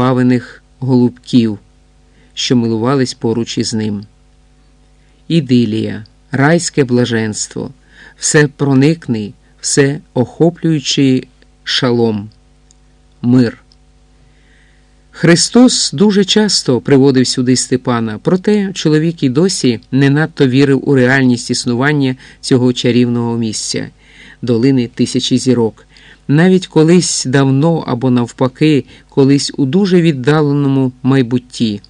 запавених голубків, що милувались поруч із ним. Ідилія, райське блаженство, все проникний, все охоплюючий шалом, мир. Христос дуже часто приводив сюди Степана, проте чоловік і досі не надто вірив у реальність існування цього чарівного місця, долини тисячі зірок. Навіть колись давно або навпаки, колись у дуже віддаленому майбутті.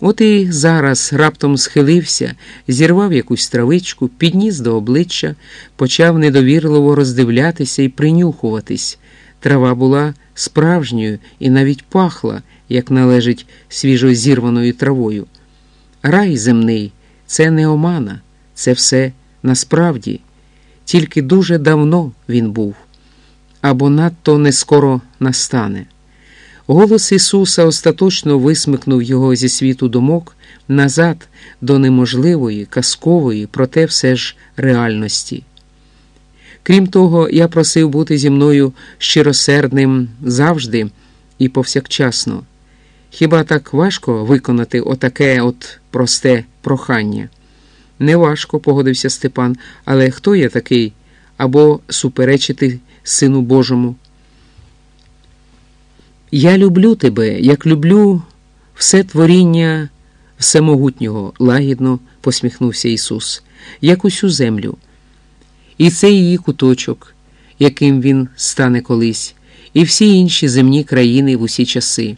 От і зараз раптом схилився, зірвав якусь травичку, підніс до обличчя, почав недовірливо роздивлятися і принюхуватись. Трава була справжньою і навіть пахла, як належить свіжозірваною травою. Рай земний це не омана, це все насправді, тільки дуже давно він був, або надто не скоро настане. Голос Ісуса остаточно висмикнув його зі світу думок назад до неможливої, казкової, проте все ж реальності. Крім того, я просив бути зі мною щиросердним завжди і повсякчасно. Хіба так важко виконати отаке от просте прохання? Неважко, погодився Степан, але хто я такий або суперечити Сину Божому? Я люблю тебе, як люблю все творіння всемогутнього, лагідно посміхнувся Ісус, як усю землю. І це її куточок, яким він стане колись, і всі інші земні країни в усі часи.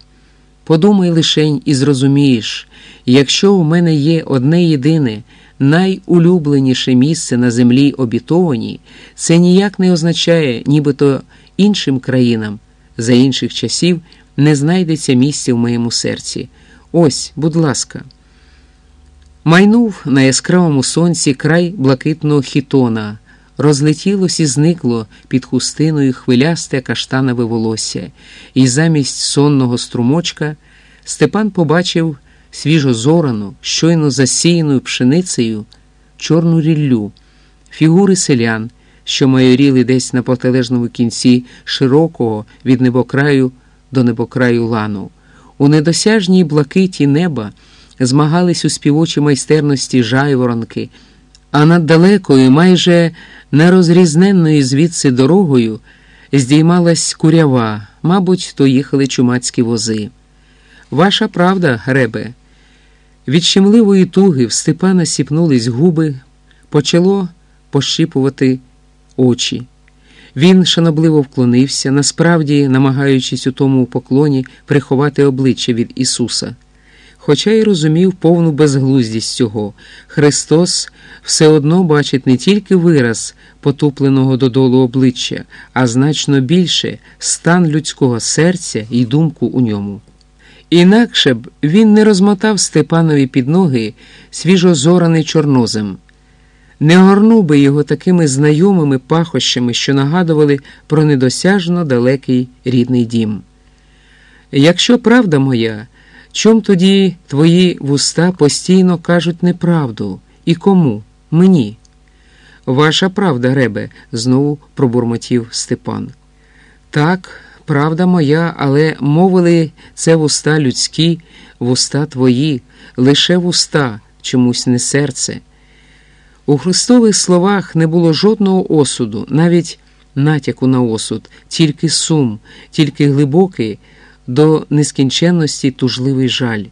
Подумай лишень і зрозумієш, якщо у мене є одне єдине, найулюбленіше місце на землі обітованій, це ніяк не означає, нібито іншим країнам за інших часів не знайдеться місця в моєму серці. Ось, будь ласка. Майнув на яскравому сонці край блакитного хітона, розлетілось і зникло під хустиною хвилясте каштанове волосся, і замість сонного струмочка Степан побачив свіжозорану, щойно засіяною пшеницею чорну ріллю, фігури селян що майоріли десь на протилежному кінці широкого від небокраю до небокраю лану. У недосяжній блакиті неба змагались у співочій майстерності жайворонки, а над далекою, майже нерозрізненною звідси дорогою, здіймалась курява, мабуть, то їхали чумацькі вози. Ваша правда, Гребе. Від щемливої туги в Степана сіпнулись губи, почало пощипувати очі. Він шанобливо вклонився, насправді намагаючись у тому поклоні приховати обличчя від Ісуса. Хоча й розумів повну безглуздість цього, Христос все одно бачить не тільки вираз потупленого додолу обличчя, а значно більше стан людського серця і думку у ньому. Інакше б він не розмотав Степанові під ноги свіжозораний чорнозем не огорнув би його такими знайомими пахощами, що нагадували про недосяжно далекий рідний дім. Якщо правда моя, чом тоді твої вуста постійно кажуть неправду і кому? Мені? Ваша правда, Гребе, знову пробурмотів Степан. Так, правда моя, але мовили це вуста людські, вуста твої, лише вуста, чомусь не серце. У Христових словах не було жодного осуду, навіть натяку на осуд, тільки сум, тільки глибокий, до нескінченності тужливий жаль.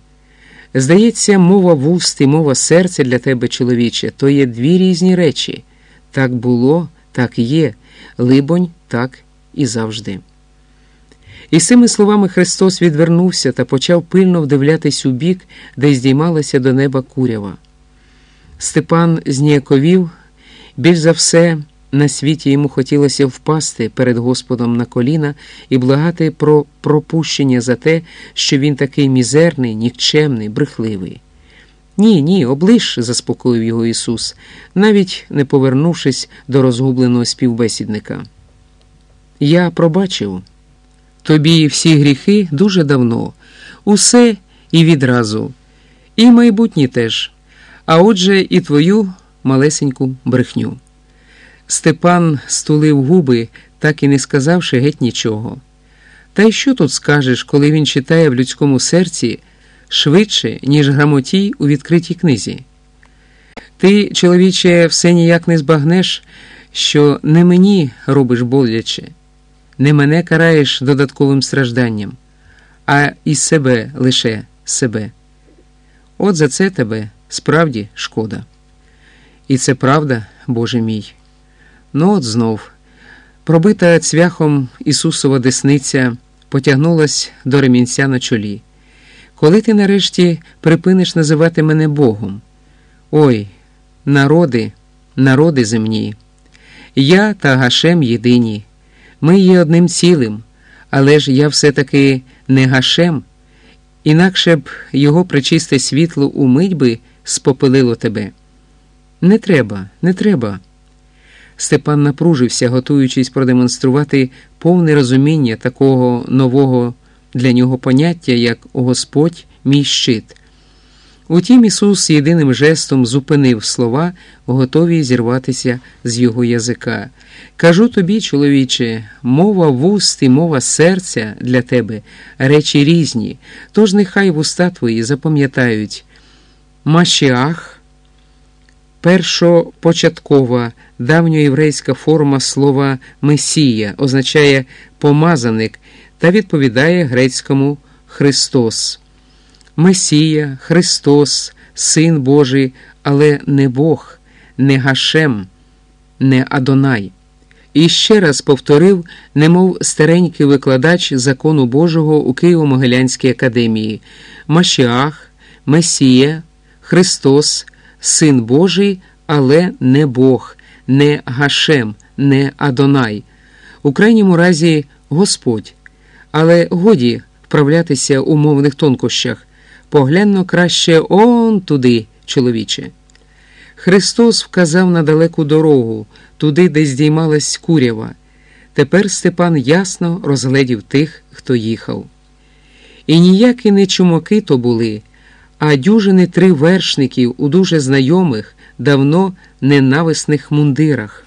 Здається, мова вуст і мова серця для тебе, чоловіче, то є дві різні речі. Так було, так є, либонь, так і завжди. І з цими словами Христос відвернувся та почав пильно вдивлятись у бік, де здіймалася до неба курява. Степан зніяковів, більш за все на світі йому хотілося впасти перед Господом на коліна і благати про пропущення за те, що він такий мізерний, нікчемний, брехливий. Ні, ні, облиш, заспокоїв його Ісус, навіть не повернувшись до розгубленого співбесідника. Я пробачив тобі всі гріхи дуже давно, усе і відразу, і майбутні теж а отже, і твою малесеньку брехню. Степан стулив губи, так і не сказавши геть нічого. Та й що тут скажеш, коли він читає в людському серці швидше, ніж грамотій у відкритій книзі? Ти, чоловіче, все ніяк не збагнеш, що не мені робиш боляче, не мене караєш додатковим стражданням, а і себе лише себе. От за це тебе справді шкода. І це правда, Боже мій. Ну от знов, пробита цвяхом Ісусова десниця потягнулась до ремінця на чолі. Коли ти нарешті припиниш називати мене Богом? Ой, народи, народи земні. Я та Гашем єдині. Ми є одним цілим, але ж я все-таки не Гашем, інакше б його причисте світло умить би спопилило тебе. Не треба, не треба. Степан напружився, готуючись продемонструвати повне розуміння такого нового для нього поняття, як Господь мій щит. Утім, Ісус єдиним жестом зупинив слова, готові зірватися з його язика. Кажу тобі, чоловіче, мова вуст і мова серця для тебе речі різні, тож нехай вуста твої запам'ятають. Машіах першопочаткова давньоєврейська форма слова Месія означає помазаник та відповідає грецькому Христос. Месія, Христос, Син Божий, але не Бог, не Гашем, не Адонай. І ще раз повторив, немов старенький викладач закону Божого у Києво-Могилянській академії Машіах, Месія, Христос, Син Божий, але не Бог, не Гашем, не Адонай. У крайньому разі Господь. Але годі вправлятися у мовних тонкощах. Погляньмо краще он туди, чоловіче. Христос вказав на далеку дорогу, туди, де здіймалась курява. Тепер Степан ясно розгледів тих, хто їхав. І ніякі не чумаки то були, а дюжини три вершників у дуже знайомих, давно ненависних мундирах.